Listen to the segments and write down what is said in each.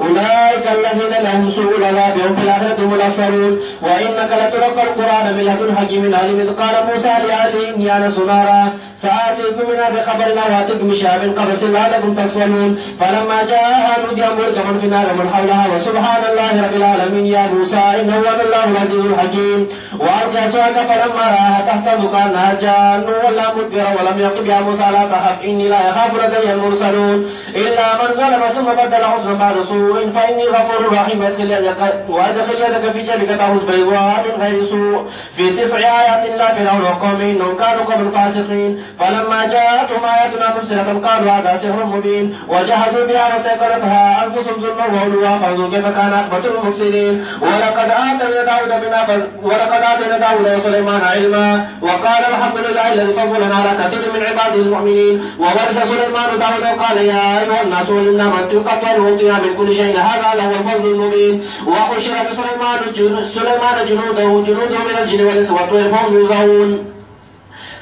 أولئك الذين لهم سوء العذاب هم في الآخرة هم الأخسرون وإنك لتلقى القرآن من لدن حكيم عليم إذ قال موسى لأهله إني أنا سنارا سآتيكم منها بخبرنا وآتيكم بشهاب قبس لعلكم تصفلون فلما جاءها نودي أن بورك من في النار ومن حولها وسبحان الله رب العالمين يا موسى إنه هو الله العزيز الحكيم وألقي أسواك فلما رآها تهتز كأنها جان ولا مدبر ولم يقب يا موسى لا تخف إني لا يخاف لدي المرسلون إلا من ظلم ثم بدل حسن بعد سوء فإني غفور رحيم وادخل يدك, وادخل يدك في جيبك تأخذ بيضاء من غير سوء. في تسع آيات لا فرعون وقومه إنهم كانوا قبل فاسقين. فلما جاءتهم آياتنا مبصرة قالوا هذا سحر مبين. وجحدوا بها واستيقنتها أنفسهم ظلما وعلوا. فانظر كيف كان عقبة المفسدين. ولقد آتينا داود منا ولقد آتينا داود وسليمان علما. وقال الحمد لله الذي فضلنا على كثير من عباده المؤمنين. وورث سليمان داود وقال يا أيها الناس علمنا من وأوتينا من كل شيء هذا له الفضل المبين وحشر سليمان جنوده جنوده من الجن والإنس وطير فهم يوزعون.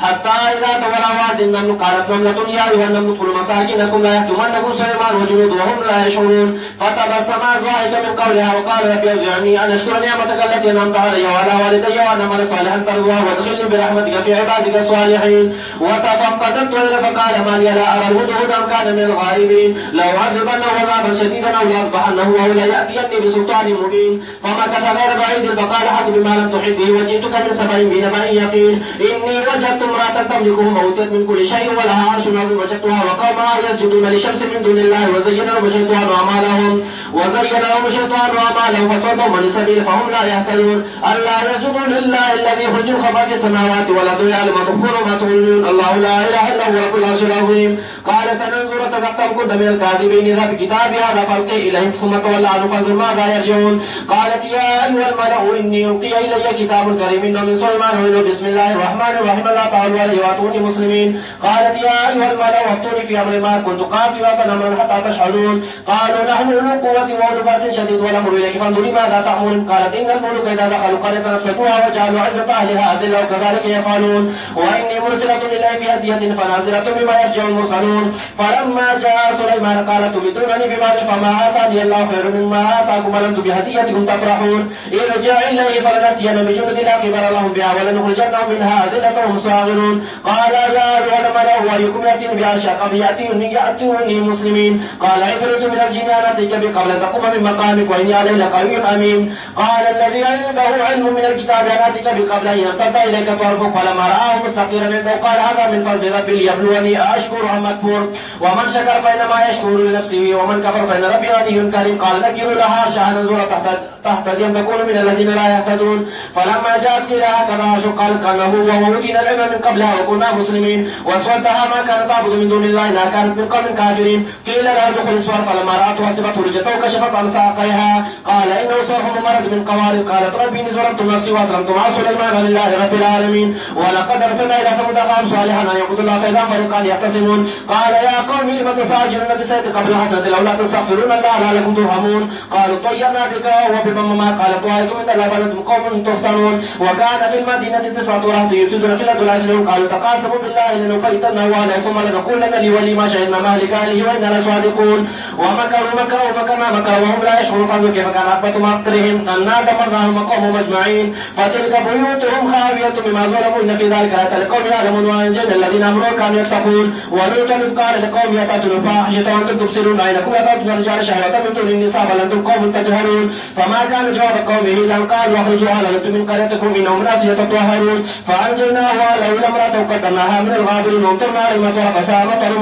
حتى إذا تولى واد قالت نملة يا أيها النمل ادخلوا مساكنكم لا يحكمنكم سليمان وجنود وهم لا يشعرون. فتبسم ضاحكا من قولها وقال رب أوزعني أن أشكر نعمتك التي أنعمت علي وعلى والدي وأن أعمل صالحا ترضاه وادخلني برحمتك في عبادك الصالحين. وتفقد الطير فقال ما لي لا أرى الهدهد أم كان من الغائبين. لو عذبنه عذابا شديدا أو لأذبحنه أو ليأتيني بسلطان مبين. فمكث غير بعيد فقال حسب ما لم تحب به وجئتك من سبع بنبأ يقين. إني وجدت امرأة تملكهم أوتيت من كل شيء ولها عرش عظيم وجدتها وقومها يسجدون لشمس من دون الله وزين لهم الشيطان أعمالهم وزين لهم الشيطان أعمالهم فصدوا من السبيل فهم لا يهتدون ألا يسجدوا لله الذي يخرج الخبر في السماوات والأرض يعلم ما تخفون وما تعلنون الله لا إله إلا هو رب العرش العظيم قال سننظر صدقتم كنت من الكاذبين إذا بكتاب هذا فالقي إليهم ثم تولى عنه فانظر ماذا يرجعون قالت يا أيها الملأ إني ألقي إلي كتاب كريم من سليمان بسم الله الرحمن الرحيم الله تعالى عليه واتوني مسلمين قالت يا أيها الملأ واتوني في أمر ما كنت قاتلا فنمرا حتى تشهدون. قالوا نحن أولو قوة وأولو بأس شديد والأمر إليك فانظري ماذا تأمرون؟ قالت إن الملوك إذا دخلوا قرية نفسدوها وجعلوا عزة أهلها أذلة وكذلك يفعلون. وإني مرسلة إليه بهدية فنازلة بما يرجع المرسلون. فلما جاء سليمان قال تمدونني بمال فما آتاني الله خير مما آتاكم ولم بهديتكم تفرحون. ارجع إليه فلنأتين بجند لا قبل لهم بها ولنخرجنهم منها أذلة وهم صاغرون قال يا أيها الملأ أيكم يأتين بعرشا قبل يأتوني يأتوني مسلمين قال عفريت من الجن أنا أتيك بقبل تقوم من مقامك وإني عليه لقوي أمين. قال الذي عنده علم من الكتاب أنا أتيك بقبل أن يرتد إليك طرفك فلما رآه مستقيرا عنده، قال هذا من فضل ربي ليبلوني أشكر أم أكفر؟ ومن شكر فإنما يشكر لنفسه، ومن كفر فإن ربي غني كريم. قال نكروا لها عرشها ننظر تحت تهتدي أم تكون من الذين لا يهتدون. فلما جاءت إلى هكذا شقال كانه وهو وأوتينا العلم من قبلها وكنا مسلمين وصدها ما كانت تعبد من دون الله إنها كانت من قوم كافرين. قيل لها ادخل السور فلما رأته حسبته رجته وكشفت عن ساقيها. قال إنه صرح ممرد من قوارب. قالت ربي إني ظلمت نفسي وأسلمت مع سليمان لله رب العالمين. ولقد أرسلنا إلى ثمود أخاهم صالحا أن يعبدوا الله فإذا فريقان يختصمون قال يا قوم لم تستعجلون بالسيئة قبل الحسنة لولا تستغفرون الله لعلكم ترحمون. قالوا طيرنا بك وبمن ما قال طائركم إن الله قوم تفتنون. وكان في المدينة تسعة رهط يفسدون في الأرض لا قالوا تقاسموا بالله لنبيتنه وعليه ثم لنقولن لولي ما شهدنا مهلك أهله وإنا لصادقون ومكروا مكروا ومكرنا مكروا وهم لا يشعرون. فانظر كيف كان عقبة مكرهم أنا دمرناهم وقومهم أجمعين. فتلك بيوتهم خاوية بما ظلموا. إن في ذلك لآية لقوم يعلمون. وأنجينا الذين أمروا كانوا يتقون. ولوطا إذ قال لقوم يأتون الفاحشة وأنتم تبصرون. أينكم يأتون الرجال شهوة من دون النساء بل أنتم قوم تجهلون. فما كان جواب قومه أن قالوا أخرجوا أهل لوط من قريتكم إنهم ناس يتطهرون. فأنجيناه وأهله إلا امرأته قدمناها من الغابرين وامطرنا عليهم مطر فساء مطر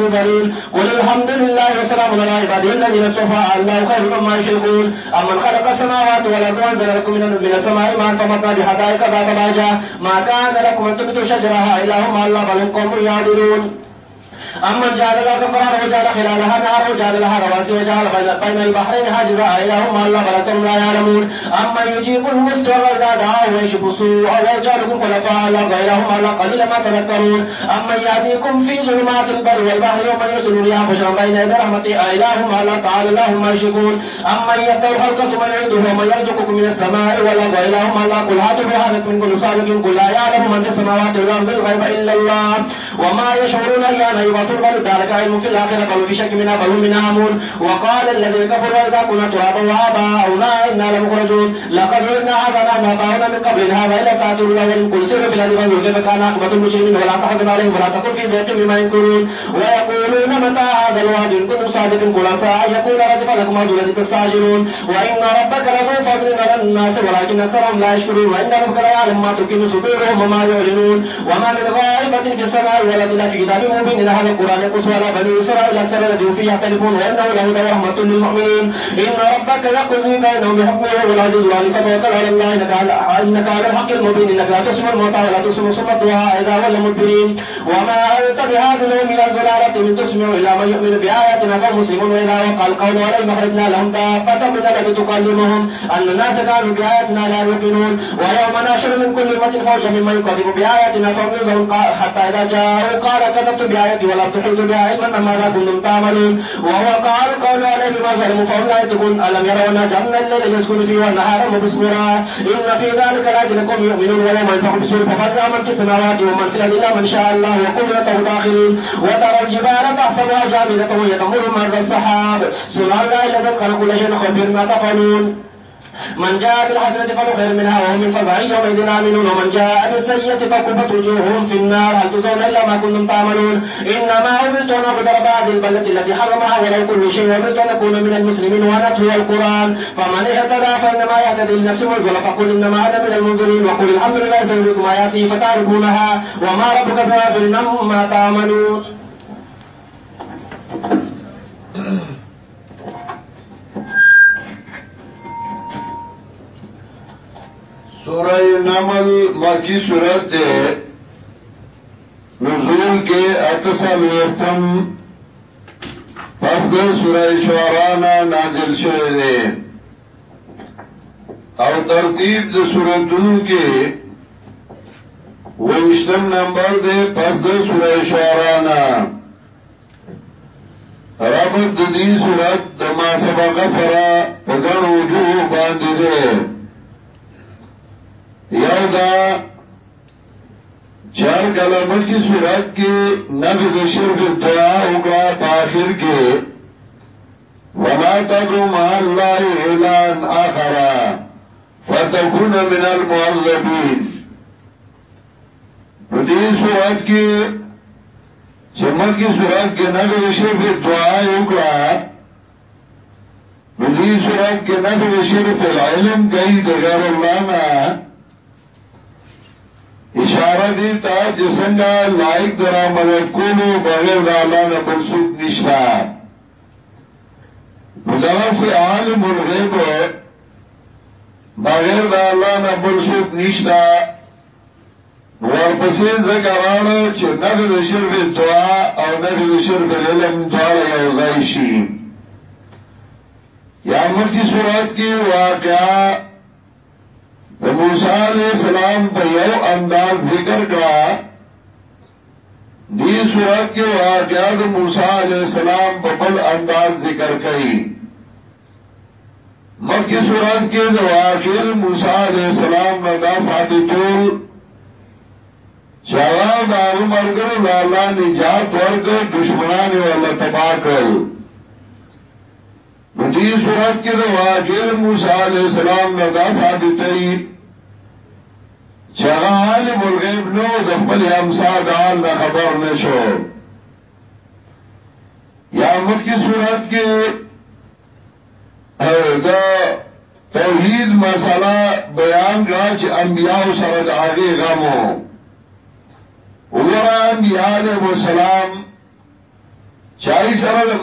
قل الحمد لله وسلام على عباده الذين اصطفى الله خير مما يشركون أمن خلق السماوات والأرض وأنزل لكم من السماء ماء فمطر بحدائق ذات بهجة ما كان لكم أن تبتوا شجرها إلا هم الله بل هم قوم يعدلون أمن جعل لها كفرا وجعل خلالها نار وجعل لها رواسي وجعل بين البحرين حاجزا إلههم ألا بلتهم لا يعلمون أمن يجيب المستر إذا دعاه ويشف السوء ويجعلكم خلفاء الأرض إلههم ألا قليلا ما تذكرون أمن يهديكم في ظلمات البر والبحر ومن يرسل الرياح بشرا بين يدي رحمته إلههم ألا تعالى اللهم يشركون أمن يفتح الخلق ثم يعيده ومن يرزقكم من السماء والأرض إلههم ألا قل هاتوا برهانكم من كل صادق قل لا يعلم من في السماوات والأرض الغيب إلا الله وما يشعرون أيان يبصرون الرسول بل ذلك علم في الآخرة بل في شك منها هم منها آمون. وقال الذين كفروا إذا كنا ترابا وآباؤنا إنا لمخرجون. لقد وعدنا هذا نحن آباؤنا من قبل هذا إلا ساعة الأول قل سيروا في الأرض فانظروا كيف كان عاقبة المجرمين؟ ولا تحزن عليهم ولا تكن في زيت مما ينكرون. ويقولون متى هذا الوعد؟ إن كنتم صادقين قل عسى أن يكون ردف لكم أرض التي تستعجلون. وإن ربك لذو فضل على الناس ولكن أكثرهم لا يشكرون. وإن ربك لا يعلم ما تكن صدورهم وما يعلنون. وما من غائبة في السماء ولا في كتاب مبين. إن هذا القرآن يقص على بني إسرائيل أكثر الذين فيه يختلفون وإنه لهدى ورحمة للمؤمنين. إن ربك يقضي بينهم بحكمه والعزيز العليم. فتوكل على الله إنك على إنك على الحق المبين. إنك لا تسمع الموتى ولا تسمع صم الدعاء إذا ولوا مدبرين وما أنت بهذا اليوم إلى الضلالة من تسمع إلى من يؤمن بآياتنا فهم مسلمون وإذا وقع القول عليهم أخرجنا لهم دابة من التي تكلمهم. أن الناس كانوا بآياتنا لا يوقنون ويوم ناشر من كل أمة فوجا ممن يكذب بآياتنا فهم حتى إذا جاءوا قال كذبت بآياتي ولم تحيطوا بها علما ماذا كنتم تعملون وهو قال القول عليهم بما ظلموا فهم لا يتقون ألم يروا أنا جعلنا الليل يسكن فيه والنهار مبصرا إن في ذلك لأجلكم يؤمنون ويوم ينفخ بسور ففزع من في السماوات ومن في الأرض إلا من شاء الله وقدرته داخلين وترى الجبال تحسبها جامدة وهي تمر مر السحاب سبحان الله الذي خلق كل شيء خبير ما تفعلون من جاء بالحسنة فله خير منها وهم من فزع يومئذ آمنون ومن جاء بالسيئة فكبت وجوههم في النار. هل تجزون إلا ما كنتم تعملون؟ إنما أمرت أن أعبد رب التي حرمها ولو كل شيء. وأمرت أن أكون من المسلمين وأن القرآن. فمن اهتدى فإنما يهتدي لنفسه وانزل فقل إنما أنا من المنذرين. وقل الحمد لله سيريكم آياته فتعرفونها. وما ربك بغافل عما تعملون. مکی صورت دے۔ نزول کے اتصل ویفتم پس دے سورہ شورانا نازل شوئے دے۔ او ترتیب دے سورتنو کے ونشتم نمبر دے پس دے سورہ شورانا ربط دی سورت دما سبق سرا پگن وجوه باندی دے۔ یو دا چار کلمہ کی صورت کی نبی دا شرف دعا اکڑا پاخر کے۔ ولا تدو مع اللہ اعلان آخرا فتکون من المعذبین ندی صورت کی چمک کی صورت کے نبی دا شرف دعا اکڑا ندی صورت کے نبی دا شرف العلم کئی دغیر اللہ نا اشاره دی تا جسنگا لائق درا مدد کولو بغیر دا اللہ نا بلسوک نشتا مدغا سے عالم الغیب بغیر دا اللہ نا بلسوک نشتا ورپسی ذکرانو چه نفی دا شرف دعا او نفی دا شرف العلم دعا یوزائشی یا ملکی صورت کی واقعہ موسی علیہ السلام په یو انداز ذکر کړه دې صورت کې واقعا د موسی علیہ السلام په بل انداز ذکر کړي مکه صورت کې د واقع موسی علیہ السلام نو دا ثابتول چاوا دا عمرګو لاله نجات ورکړ دشمنان ولا تباہ کړ دې صورت کې د واقع موسی علیہ السلام نو دا ثابتې چې عالم الغیب نو د خپل امصاد حال خبر نشو یا مکی صورت کې دا توحید مسله بیان کړه چې انبیاء سره د هغه غمو وګوره انبیاء علیهم السلام چای سره د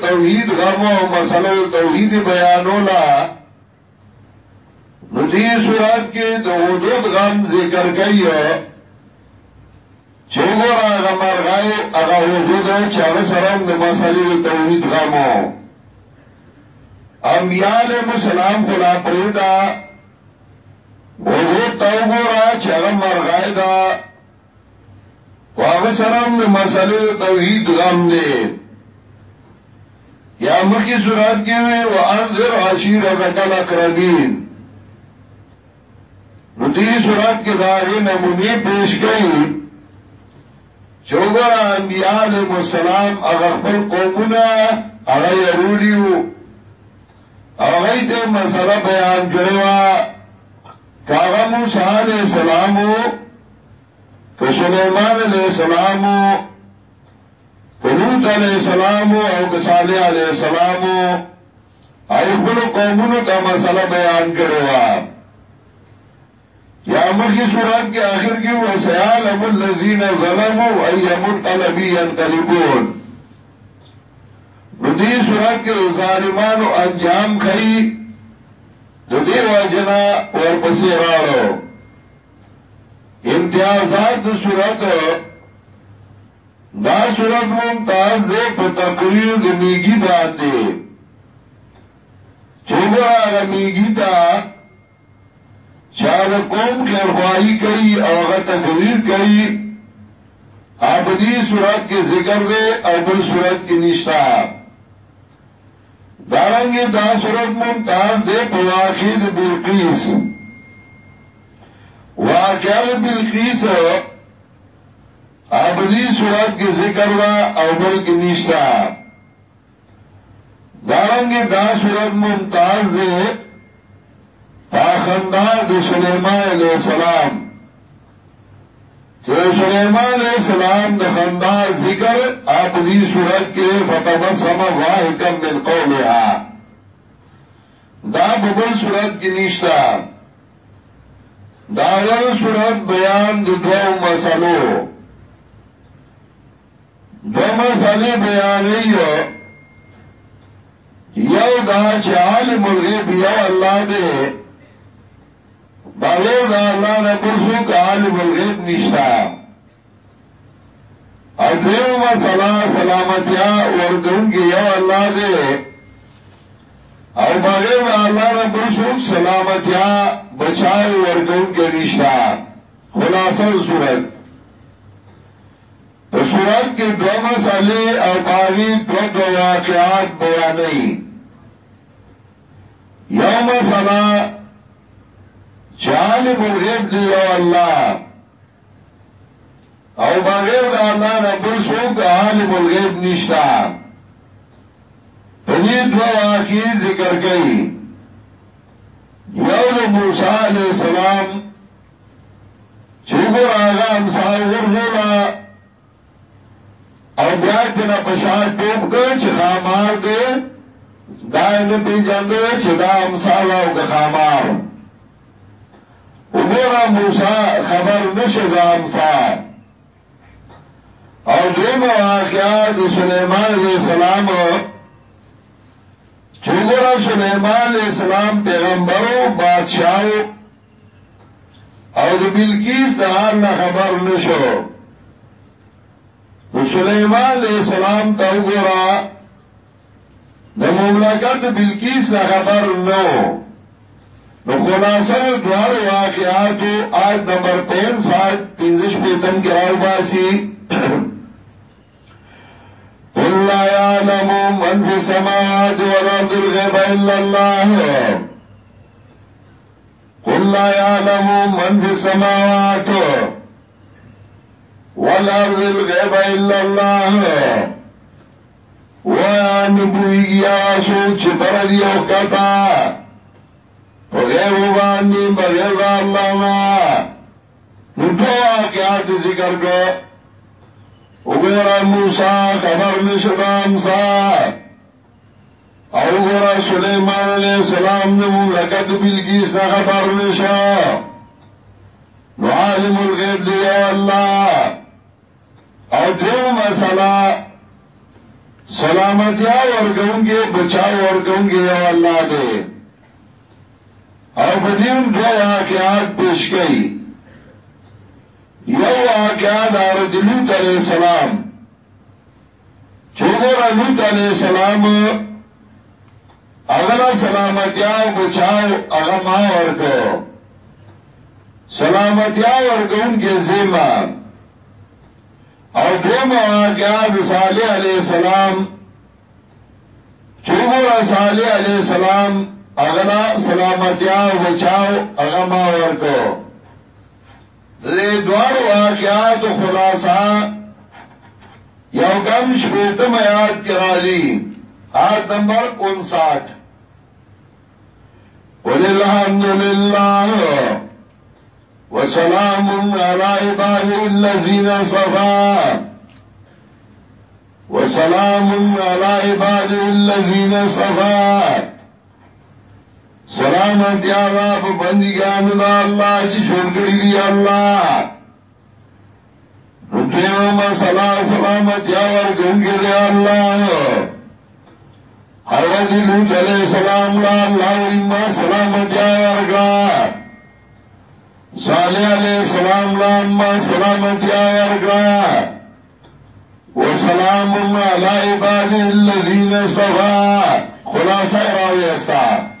توحید غمو او مسلې توحید بیانولا نو دی صورت کې د حدود غم ذکر کوي چې ګور هغه مرغای هغه حدود چې هغه سره د مسلې توحید غمو انبیاء علیهم السلام خلا پریدا حدود تو ګور چې هغه مرغای دا واغه سره د مسلې توحید غم دی یا مکی صورت کې وي وانذر عشیرتک الاقربین نو دی صورت کے داغی نمونی پیش گئی۔ چوګر انبیاء علیهم السلام هغه خپل قومونه هغه يرولیو هغه ته مسله بیان کړو کاغه موسی علیہ السلام که سلیمان علیہ السلام که لوط علیہ السلام او صالح علیہ السلام او خپل قومونو ته مسله بیان کړو یا مخی صورت کے آخر کی وسیالم الذین ظلموا ایم انقلبی انقلبون۔ ندی صورت کے ظالمانو انجام خئی دو دی واجنا ورپسی راڑو۔ امتیازات دو صورت دا صورت ممتاز دے پا تقریر دو میگی باندے چوبر آگا میگی تا چاہ قوم خیرخواہی کئی اوغا تقریر کئی۔ آبدی صورت کے ذکر دے اور صورت کی نشتہ۔ دارنگی دا صورت ممتاز دے پواقید بلقیس۔ واقعات بلقیس آبدی صورت کی ذکر دا اول کی نشتا دارنگی دا صورت ممتاز دے پاخندار دے سلیمان علیہ السلام۔ سلیمان علیہ السلام د خندا ذکر آپ دی صورت کے فتبسم واحکم من قولها دا ببل صورت کی نشتا داور صورت بیان د دو مسلو دو مسئلے بیان یو دا چې عالم الغیب یو الله دې بغیر دا اللہ نبرسو کا عالم الغیب نشتا. او دیو مسئلہ سلامتیا ورکون کی یو اللہ دے. او بغیر دا اللہ سلامتیا بچاو ورکون کے نشتا خلاصہ صورت تو صورت کے دو مسئلے او باغی دو دو واقعات بیانی۔ یو مسئلہ چالم الغیب دی او الله او بغیر د الله نه بل څوک عالم الغیب نشتا په دې دوه واقعي ذکر کړي یو د موسی علی السلام چې ګور هغه امثال او بیا ته په شان ټوب کړ چې خامار دې دا نه پیژاندو چې دا امثال او خامار. وګورا موسی خبر نشه د امسا او دیم واقعا د سليمان عليه السلام چوغورا سليمان عليه السلام پیغمبرو بادشاہو او د بلقیس د حال نه خبر نشو نو سليمان عليه السلام ته وګورا د مملکت بلقیس نه خبر نو۔ نو خلاصه دوار واقعاتو آیت نمبر پین ساٹھ پینزش پیتم کی راو باسی قل لا يعلم من في السماوات والارض الغيب الا الله. قل لا يعلم من في السماوات والارض الغيب الا الله. وان بوئی سوچ پردی اوکتا بغیر باندې بغیر الله ما نو ټول واقعات ذکر کو وګوره موسی خبر نشدا امسا او وګوره سليمان عليه السلام نو مملکت بلقیس نه خبر نشا نو عالم الغیب دی الله او دیو مسئلہ سلامتیا ورکونگی بچاو ورکونگی یو اللہ دے. او بدیم دو واقعات پیش کئی. یو واقعات آرد لوت علیہ السلام۔ چوگور لوت علیہ السلام۔ اغلا سلامتیاو بچاو اغما ورکو۔ سلامتیاو ورکو ان کے زیمہ۔ او دوم واقعات صالح علیہ السلام۔ چوگور صالح علیہ السلام۔ اغلا سلامتیا بچاو اغما ورکو۔ دې دوار واقعات خلاصہ یو کم شپیتم آیات کرالی آیت نمبر انساٹھ۔ وَلِلْحَمْدُ وسلام على عباد الذين صفا وسلام على عباد الذين صفا سلامت یا اللہ پا بندگانو دا اللہ چی چھوڑکڑی دی اللہ۔ ردیوم سلام سلامت یا ورگنگی دی اللہ۔ حضرت لوت علیہ السلام، لا اللہ اما سلامت یا ورگا صالح علیہ السلام، لا اما سلامت یا ورگا وسلام علی عباد الذین اصطفا خلاصہ راوی استا۔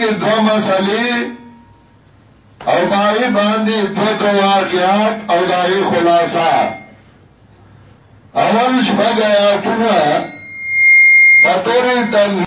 کې کی دو مسئلی او بائی باندې دو دو واقعات او دائی خلاصہ۔ اول شبگ آیاتونا بطور تنظیم